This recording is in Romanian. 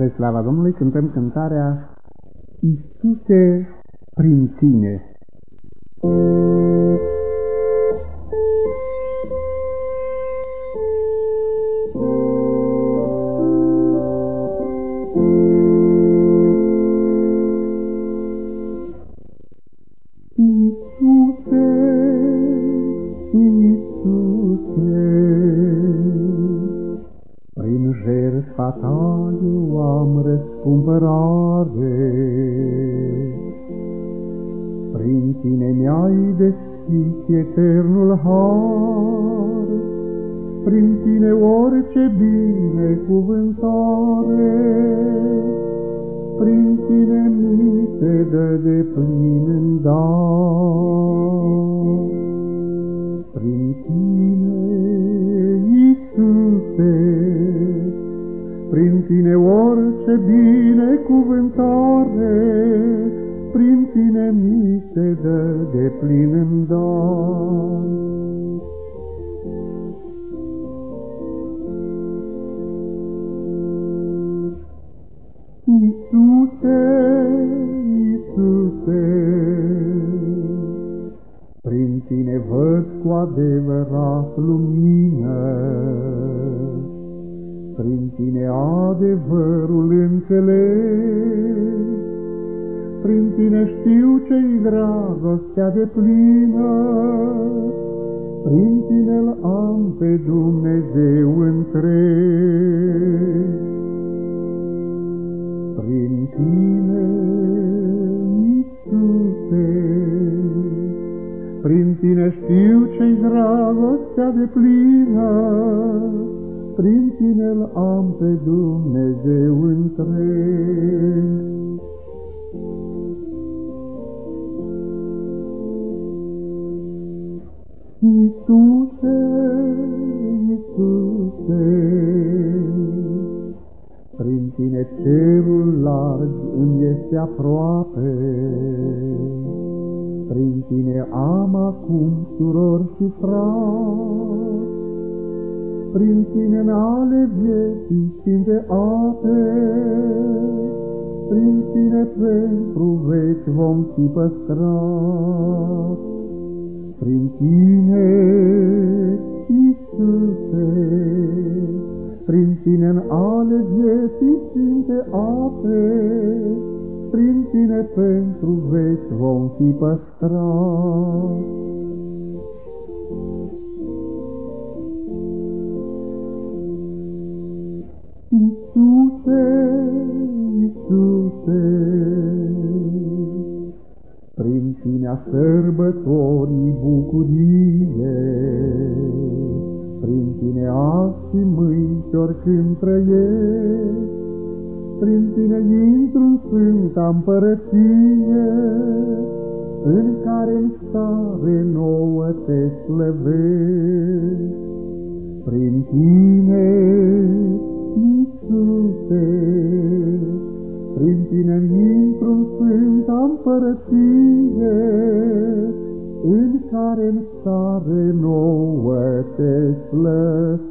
Spre slava Domnului cântăm cântarea Iisuse prin tine. Iisuse, jertfa ta eu am răscumpărare. Prin tine mi-ai deschis eternul har, prin tine orice binecuvântare, prin tine mi se dă de plin în dar. Prin tine, Iisuse, prin tine orice binecuvântare, prin tine mi se dă de plin în dar. Iisuse, Iisuse, prin tine văd cu adevărat lumină, prin tine adevărul înțeleg, prin tine știu ce-i dragostea de plină, prin tine am pe Dumnezeu întreg. Prin tine, Iisuse, prin tine știu ce-i dragostea de plină, prin tine am pe Dumnezeu întreg. Iisuse, Iisuse, prin tine cerul larg îmi este aproape. Prin tine am acum surori și frați, Prin tine în ale vieții sfinte ape, Prin tine pentru veci vom fi păstrați. Prin tine, Iisuse, prin tine în ale vieții sfinte ape, prin tine pentru veci vom fi păstrați. Prin tine a sărbătorii bucurie, prin tine azi și mâini și oricând trăiesc, prin tine intru în sfânta împărăție, în care în stare nouă te slăvesc. Prin tine, Iisuse, fără în care în stare nouă te slăvim.